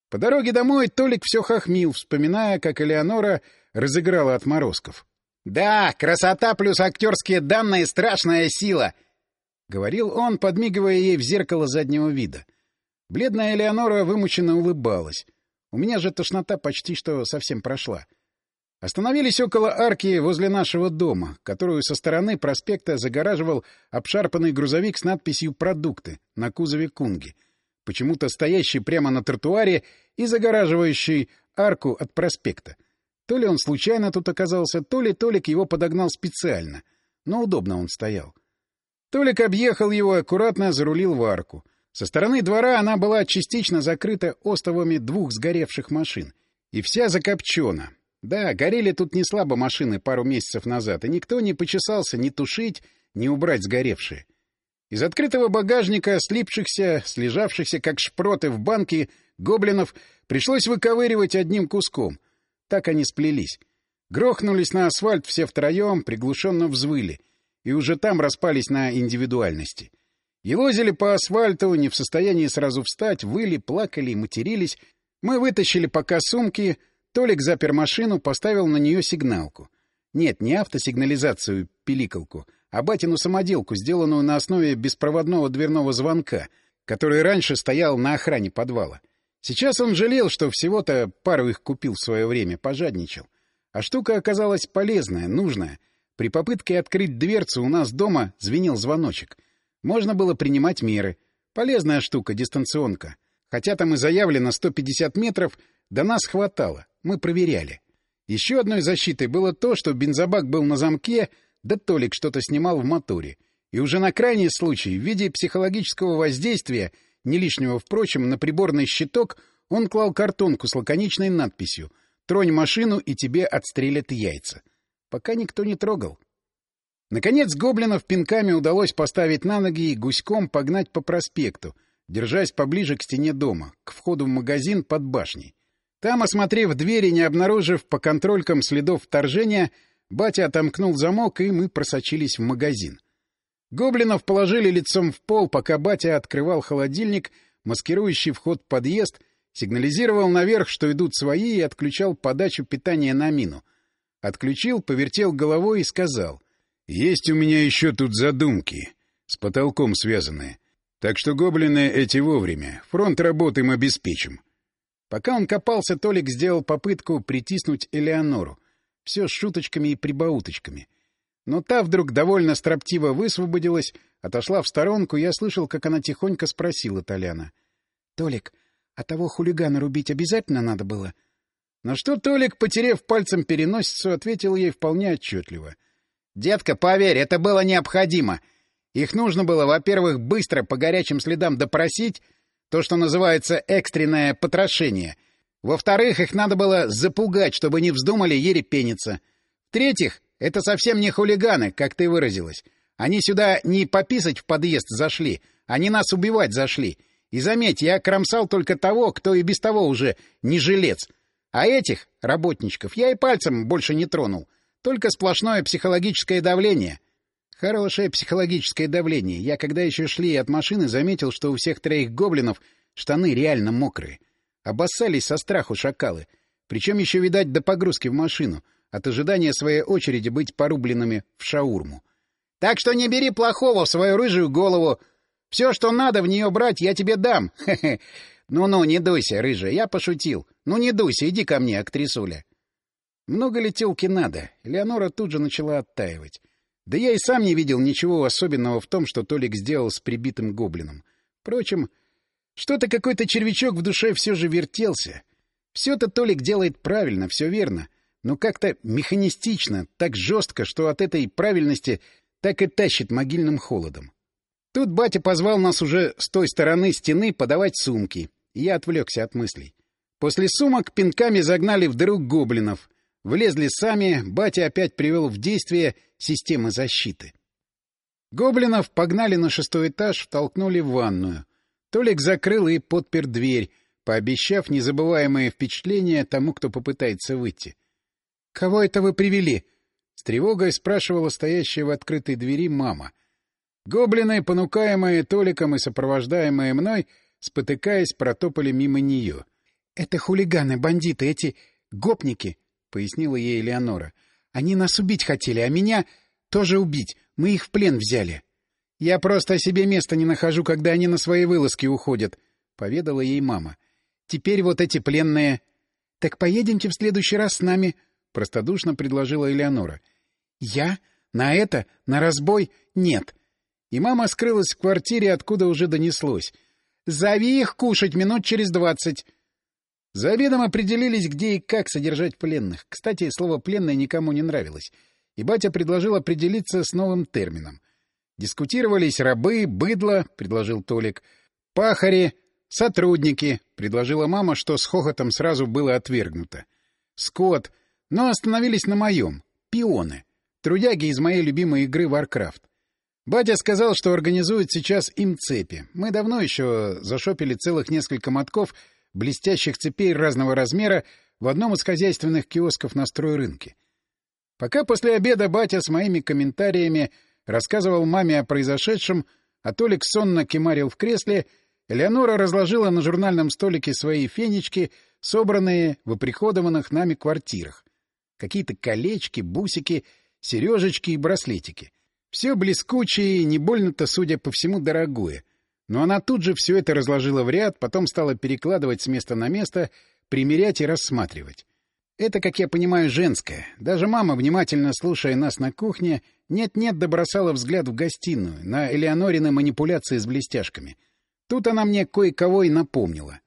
По дороге домой Толик все хохмил, вспоминая, как Элеонора разыграла отморозков. «Да, красота плюс актерские данные — страшная сила!» — говорил он, подмигивая ей в зеркало заднего вида. Бледная Элеонора вымученно улыбалась. У меня же тошнота почти что совсем прошла. Остановились около арки возле нашего дома, которую со стороны проспекта загораживал обшарпанный грузовик с надписью «Продукты» на кузове «Кунги», почему-то стоящий прямо на тротуаре и загораживающий арку от проспекта. То ли он случайно тут оказался, то ли Толик его подогнал специально. Но удобно он стоял. Толик объехал его и аккуратно зарулил в арку. Со стороны двора она была частично закрыта остовами двух сгоревших машин. И вся закопчена. Да, горели тут не слабо машины пару месяцев назад, и никто не почесался ни тушить, ни убрать сгоревшие. Из открытого багажника, слипшихся, слежавшихся, как шпроты в банке, гоблинов пришлось выковыривать одним куском — так они сплелись. Грохнулись на асфальт все втроем, приглушенно взвыли. И уже там распались на индивидуальности. Елозили по асфальту, не в состоянии сразу встать, выли, плакали и матерились. Мы вытащили пока сумки. Толик запер машину, поставил на нее сигналку. Нет, не автосигнализацию, пиликалку, а батину самоделку, сделанную на основе беспроводного дверного звонка, который раньше стоял на охране подвала. Сейчас он жалел, что всего-то пару их купил в свое время, пожадничал. А штука оказалась полезная, нужная. При попытке открыть дверцу у нас дома звенел звоночек. Можно было принимать меры. Полезная штука, дистанционка. Хотя там и заявлено 150 метров, до нас хватало. Мы проверяли. Еще одной защитой было то, что бензобак был на замке, да Толик что-то снимал в моторе. И уже на крайний случай, в виде психологического воздействия — не лишнего, впрочем, на приборный щиток он клал картонку с лаконичной надписью «Тронь машину, и тебе отстрелят яйца». Пока никто не трогал. Наконец гоблинов пинками удалось поставить на ноги и гуськом погнать по проспекту, держась поближе к стене дома, к входу в магазин под башней. Там, осмотрев двери, не обнаружив по контролькам следов вторжения, батя отомкнул замок, и мы просочились в магазин. Гоблинов положили лицом в пол, пока батя открывал холодильник, маскирующий вход в подъезд, сигнализировал наверх, что идут свои, и отключал подачу питания на мину. Отключил, повертел головой и сказал. — Есть у меня еще тут задумки, с потолком связанные. Так что гоблины эти вовремя. Фронт работы им обеспечим. Пока он копался, Толик сделал попытку притиснуть Элеонору. Все с шуточками и прибауточками — но та вдруг довольно строптиво высвободилась, отошла в сторонку, и я слышал, как она тихонько спросила Толяна. — Толик, а того хулигана рубить обязательно надо было? На что Толик, потерев пальцем переносицу, ответил ей вполне отчетливо. — Детка, поверь, это было необходимо. Их нужно было, во-первых, быстро по горячим следам допросить, то, что называется экстренное потрошение. Во-вторых, их надо было запугать, чтобы не вздумали ерепениться. В-третьих, это совсем не хулиганы, как ты выразилась. Они сюда не пописать в подъезд зашли, они нас убивать зашли. И заметь, я кромсал только того, кто и без того уже не жилец. А этих, работничков, я и пальцем больше не тронул. Только сплошное психологическое давление. Хорошее психологическое давление. Я, когда еще шли от машины, заметил, что у всех троих гоблинов штаны реально мокрые. Обоссались со страху шакалы. Причем еще, видать, до погрузки в машину — от ожидания своей очереди быть порубленными в шаурму. Так что не бери плохого в свою рыжую голову. Все, что надо в нее брать, я тебе дам. Хе-хе. Ну-ну, не дуйся, рыжая, я пошутил. Ну не дуйся, иди ко мне, актрисуля. Много ли телки надо? Леонора тут же начала оттаивать. Да я и сам не видел ничего особенного в том, что Толик сделал с прибитым гоблином. Впрочем, что-то какой-то червячок в душе все же вертелся. Все-то Толик делает правильно, все верно — но как-то механистично, так жестко, что от этой правильности так и тащит могильным холодом. Тут батя позвал нас уже с той стороны стены подавать сумки, я отвлекся от мыслей. После сумок пинками загнали в дыру гоблинов. Влезли сами, батя опять привел в действие системы защиты. Гоблинов погнали на шестой этаж, втолкнули в ванную. Толик закрыл и подпер дверь, пообещав незабываемое впечатление тому, кто попытается выйти. — Кого это вы привели? — с тревогой спрашивала стоящая в открытой двери мама. Гоблины, понукаемые Толиком и сопровождаемые мной, спотыкаясь, протопали мимо нее. — Это хулиганы, бандиты, эти гопники, — пояснила ей Элеонора. — Они нас убить хотели, а меня тоже убить. Мы их в плен взяли. — Я просто себе места не нахожу, когда они на свои вылазки уходят, — поведала ей мама. — Теперь вот эти пленные... — Так поедемте в следующий раз с нами, — простодушно предложила Элеонора. — Я? На это? На разбой? Нет. И мама скрылась в квартире, откуда уже донеслось. — Зови их кушать минут через двадцать. За обедом определились, где и как содержать пленных. Кстати, слово «пленное» никому не нравилось. И батя предложил определиться с новым термином. Дискутировались рабы, быдло, — предложил Толик, — пахари, сотрудники, — предложила мама, что с хохотом сразу было отвергнуто. Скот, но остановились на моем, пионы, трудяги из моей любимой игры Warcraft. Батя сказал, что организует сейчас им цепи. Мы давно еще зашопили целых несколько мотков блестящих цепей разного размера в одном из хозяйственных киосков на стройрынке. Пока после обеда батя с моими комментариями рассказывал маме о произошедшем, а Толик сонно кемарил в кресле, Элеонора разложила на журнальном столике свои фенечки, собранные в оприходованных нами квартирах. Какие-то колечки, бусики, сережечки и браслетики. Все блескучее и не больно-то, судя по всему, дорогое. Но она тут же все это разложила в ряд, потом стала перекладывать с места на место, примерять и рассматривать. Это, как я понимаю, женское. Даже мама, внимательно слушая нас на кухне, нет-нет добросала взгляд в гостиную, на Элеонорины манипуляции с блестяшками. Тут она мне кое-кого и напомнила.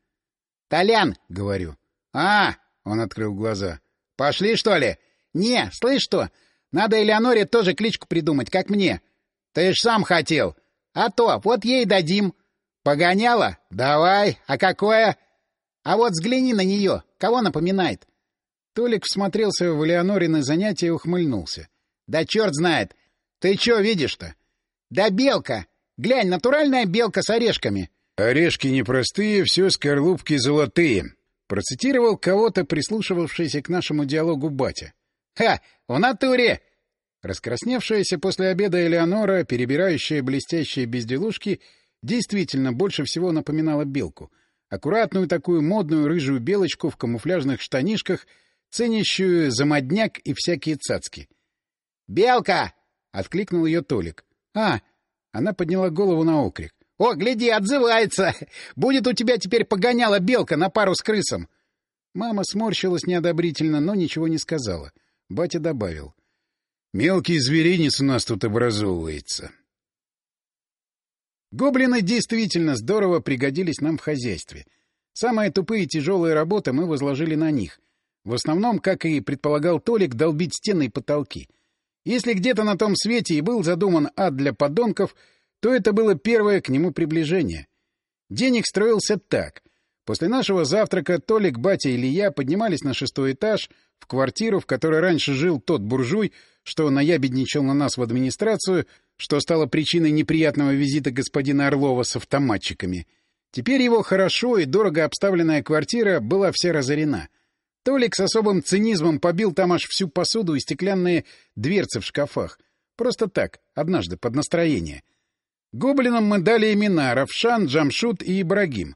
«Толян!» — говорю. «А!» — он открыл глаза. «Пошли, что ли?» «Не, слышь что? Надо Элеоноре тоже кличку придумать, как мне. Ты ж сам хотел. А то, вот ей дадим. Погоняла? Давай. А какое? А вот взгляни на нее. Кого напоминает?» Толик всмотрелся в Элеонорины занятия и ухмыльнулся. Да черт знает. Ты что видишь-то? Да белка. Глянь, натуральная белка с орешками. Орешки непростые, все скорлупки золотые. Процитировал кого-то, прислушивавшийся к нашему диалогу батя. Ха! В натуре! Раскрасневшаяся после обеда Элеонора, перебирающая блестящие безделушки, действительно больше всего напоминала белку. Аккуратную такую модную рыжую белочку в камуфляжных штанишках, ценящую замодняк и всякие цацки. «Белка!» — откликнул ее Толик. «А!» — она подняла голову на окрик. «О, гляди, отзывается! Будет у тебя теперь погоняла белка на пару с крысом!» Мама сморщилась неодобрительно, но ничего не сказала. Батя добавил. «Мелкий зверинец у нас тут образовывается». Гоблины действительно здорово пригодились нам в хозяйстве. Самые тупые и тяжелые работы мы возложили на них. В основном, как и предполагал Толик, долбить стены и потолки — если где-то на том свете и был задуман ад для подонков, то это было первое к нему приближение. Денег строился так. После нашего завтрака Толик, Батя или я поднимались на шестой этаж, в квартиру, в которой раньше жил тот буржуй, что наябедничал на нас в администрацию, что стало причиной неприятного визита господина Орлова с автоматчиками. Теперь его хорошо и дорого обставленная квартира была вся разорена — Толик с особым цинизмом побил там аж всю посуду и стеклянные дверцы в шкафах. Просто так, однажды, под настроение. Гоблинам мы дали имена Равшан, Джамшут и Ибрагим,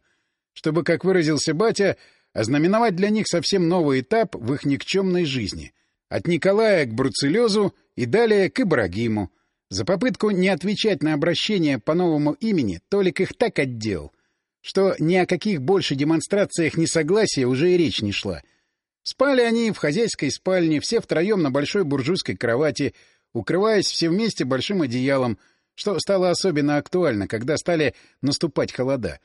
чтобы, как выразился батя, ознаменовать для них совсем новый этап в их никчемной жизни. От Николая к Бруцелезу и далее к Ибрагиму. За попытку не отвечать на обращение по новому имени Толик их так отделал, что ни о каких больше демонстрациях несогласия уже и речь не шла — Спали они в хозяйской спальне, все втроем на большой буржуйской кровати, укрываясь все вместе большим одеялом, что стало особенно актуально, когда стали наступать холода.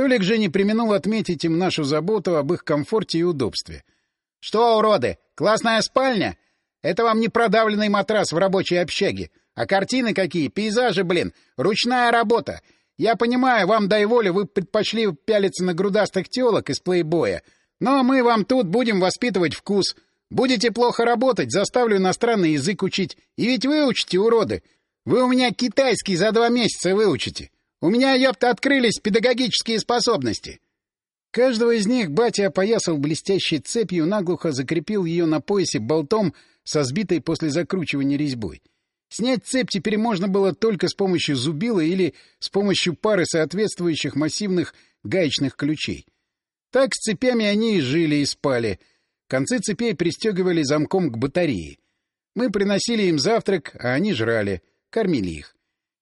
Толик же не применул отметить им нашу заботу об их комфорте и удобстве. — Что, уроды, классная спальня? Это вам не продавленный матрас в рабочей общаге. А картины какие, пейзажи, блин, ручная работа. Я понимаю, вам дай воли, вы предпочли пялиться на грудастых телок из плейбоя — но мы вам тут будем воспитывать вкус. Будете плохо работать, заставлю иностранный язык учить. И ведь выучите, уроды. Вы у меня китайский за два месяца выучите. У меня, ёпта, открылись педагогические способности. Каждого из них батя опоясал блестящей цепью, наглухо закрепил ее на поясе болтом со сбитой после закручивания резьбой. Снять цепь теперь можно было только с помощью зубила или с помощью пары соответствующих массивных гаечных ключей. Так с цепями они и жили, и спали. Концы цепей пристегивали замком к батарее. Мы приносили им завтрак, а они жрали, кормили их.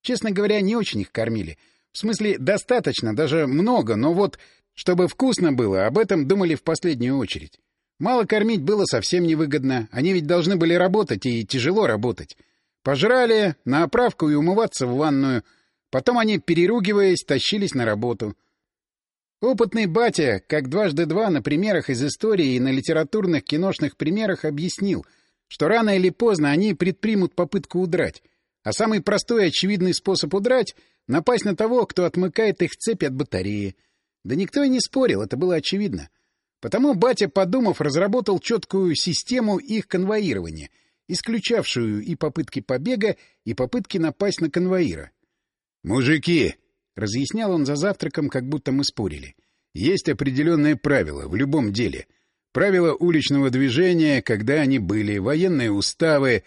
Честно говоря, не очень их кормили. В смысле, достаточно, даже много, но вот, чтобы вкусно было, об этом думали в последнюю очередь. Мало кормить было совсем невыгодно, они ведь должны были работать, и тяжело работать. Пожрали, на оправку и умываться в ванную. Потом они, переругиваясь, тащились на работу. Опытный батя, как дважды два на примерах из истории и на литературных киношных примерах объяснил, что рано или поздно они предпримут попытку удрать. А самый простой и очевидный способ удрать — напасть на того, кто отмыкает их цепи от батареи. Да никто и не спорил, это было очевидно. Потому батя, подумав, разработал четкую систему их конвоирования — исключавшую и попытки побега, и попытки напасть на конвоира. «Мужики!» — разъяснял он за завтраком, как будто мы спорили. «Есть определенные правила в любом деле. Правила уличного движения, когда они были, военные уставы,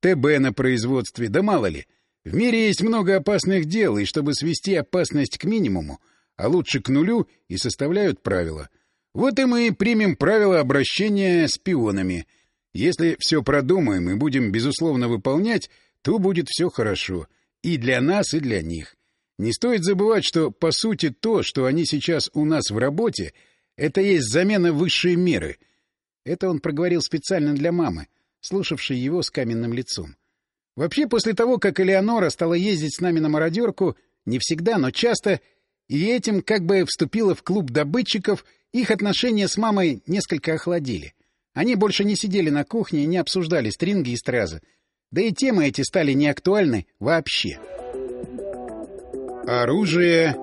ТБ на производстве, да мало ли. В мире есть много опасных дел, и чтобы свести опасность к минимуму, а лучше к нулю, и составляют правила. Вот и мы примем правила обращения с пионами — если все продумаем и будем безусловно выполнять, то будет все хорошо. И для нас, и для них. Не стоит забывать, что, по сути, то, что они сейчас у нас в работе, это есть замена высшей меры. Это он проговорил специально для мамы, слушавшей его с каменным лицом. Вообще, после того, как Элеонора стала ездить с нами на мародерку, не всегда, но часто, и этим как бы вступила в клуб добытчиков, их отношения с мамой несколько охладили. Они больше не сидели на кухне и не обсуждали стринги и стразы. Да и темы эти стали неактуальны вообще. Оружие,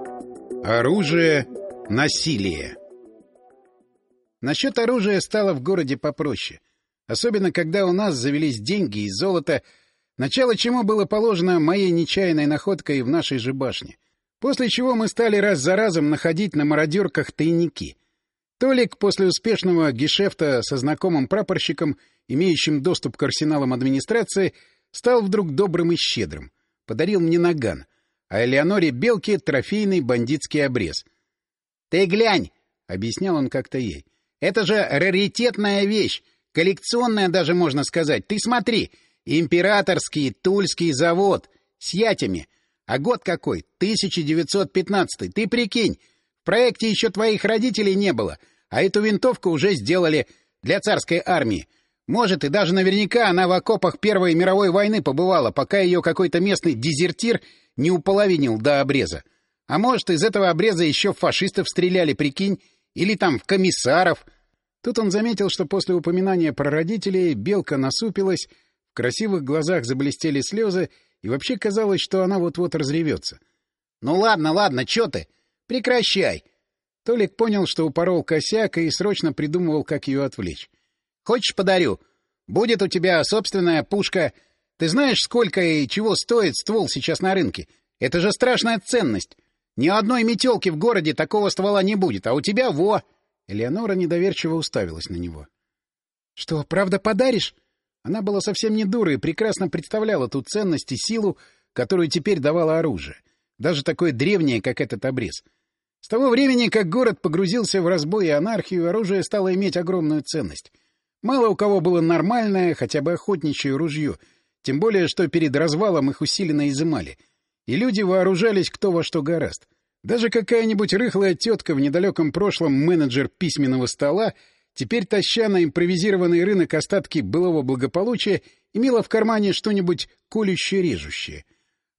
оружие, насилие. Насчет оружия стало в городе попроще. Особенно, когда у нас завелись деньги и золото, начало чему было положено моей нечаянной находкой в нашей же башне. После чего мы стали раз за разом находить на мародерках тайники — Толик после успешного гешефта со знакомым прапорщиком, имеющим доступ к арсеналам администрации, стал вдруг добрым и щедрым. Подарил мне наган, а Элеоноре Белке — трофейный бандитский обрез. — Ты глянь! — объяснял он как-то ей. — Это же раритетная вещь, коллекционная даже, можно сказать. Ты смотри, императорский тульский завод с ятями. А год какой? 1915. Ты прикинь, проекте еще твоих родителей не было, а эту винтовку уже сделали для царской армии. Может, и даже наверняка она в окопах Первой мировой войны побывала, пока ее какой-то местный дезертир не уполовинил до обреза. А может, из этого обреза еще фашистов стреляли, прикинь, или там в комиссаров. Тут он заметил, что после упоминания про родителей Белка насупилась, в красивых глазах заблестели слезы, и вообще казалось, что она вот-вот разревется. — Ну ладно, ладно, чё ты? Прекращай. Толик понял, что упорол косяк и срочно придумывал, как ее отвлечь. Хочешь, подарю? Будет у тебя собственная пушка. Ты знаешь, сколько и чего стоит ствол сейчас на рынке? Это же страшная ценность. Ни одной метелки в городе такого ствола не будет, а у тебя во! Элеонора недоверчиво уставилась на него. — Что, правда подаришь? Она была совсем не дура и прекрасно представляла ту ценность и силу, которую теперь давало оружие. Даже такое древнее, как этот обрез — с того времени, как город погрузился в разбой и анархию, оружие стало иметь огромную ценность. Мало у кого было нормальное, хотя бы охотничье ружье, тем более, что перед развалом их усиленно изымали. И люди вооружались кто во что гораст. Даже какая-нибудь рыхлая тетка в недалеком прошлом менеджер письменного стола, теперь таща на импровизированный рынок остатки былого благополучия, имела в кармане что-нибудь колюще-режущее.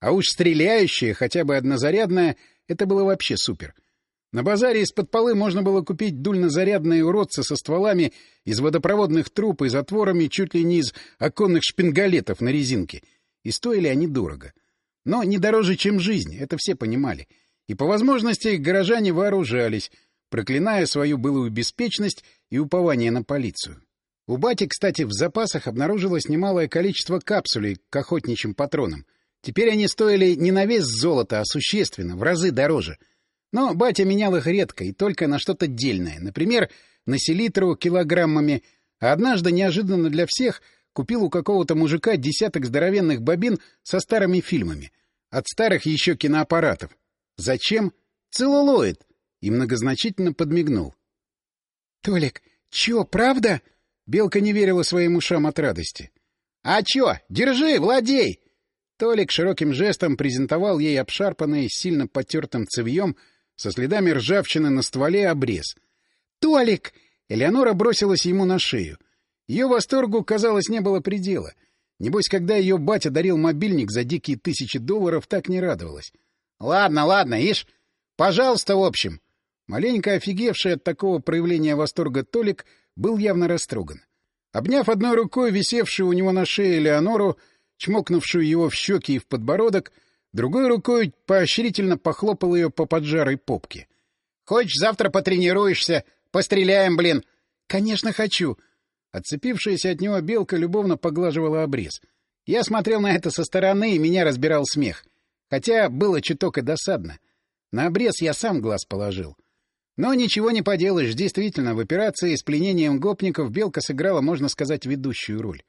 А уж стреляющее, хотя бы однозарядное, это было вообще супер — на базаре из-под полы можно было купить дульнозарядные уродцы со стволами из водопроводных труб и затворами чуть ли не из оконных шпингалетов на резинке. И стоили они дорого. Но не дороже, чем жизнь, это все понимали. И по возможности горожане вооружались, проклиная свою былую беспечность и упование на полицию. У бати, кстати, в запасах обнаружилось немалое количество капсулей к охотничьим патронам. Теперь они стоили не на вес золота, а существенно, в разы дороже. Но батя менял их редко и только на что-то дельное. Например, на селитру килограммами, а однажды неожиданно для всех купил у какого-то мужика десяток здоровенных бобин со старыми фильмами. От старых еще киноаппаратов. Зачем? Целлулоид. И многозначительно подмигнул. — Толик, чё, правда? Белка не верила своим ушам от радости. — А чё? Держи, владей! Толик широким жестом презентовал ей обшарпанный, сильно потертым цевьем, со следами ржавчины на стволе обрез. «Толик!» Элеонора бросилась ему на шею. Ее восторгу, казалось, не было предела. Небось, когда ее батя дарил мобильник за дикие тысячи долларов, так не радовалась. — Ладно, ладно, ишь. Пожалуйста, в общем. Маленько офигевший от такого проявления восторга Толик был явно растроган. Обняв одной рукой висевшую у него на шее Леонору, чмокнувшую его в щеки и в подбородок, другой рукой поощрительно похлопал ее по поджарой попке. — Хочешь, завтра потренируешься? Постреляем, блин! — Конечно, хочу! Отцепившаяся от него белка любовно поглаживала обрез. Я смотрел на это со стороны, и меня разбирал смех. Хотя было чуток и досадно. На обрез я сам глаз положил. Но ничего не поделаешь, действительно, в операции с пленением гопников Белка сыграла, можно сказать, ведущую роль.